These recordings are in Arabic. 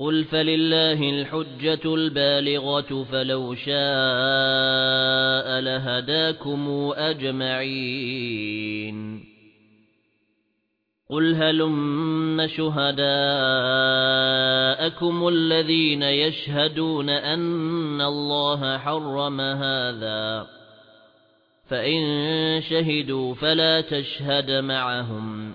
قُلْ فَلِلَّهِ الْحُجَّةُ الْبَالِغَةُ فَلَوْ شَاءَ لَهَدَاكُمْ أَجْمَعِينَ قُلْ هَلُمَّ شُهَدَاءَكُمُ الَّذِينَ يَشْهَدُونَ أَنَّ اللَّهَ حَرَّمَ هَذَا فَإِن شَهِدُوا فَلَا تَشْهَدْ مَعَهُمْ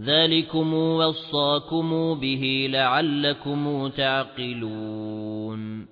ذَلِكُمْ وَصَّاكُمْ بِهِ لَعَلَّكُمْ تَعْقِلُونَ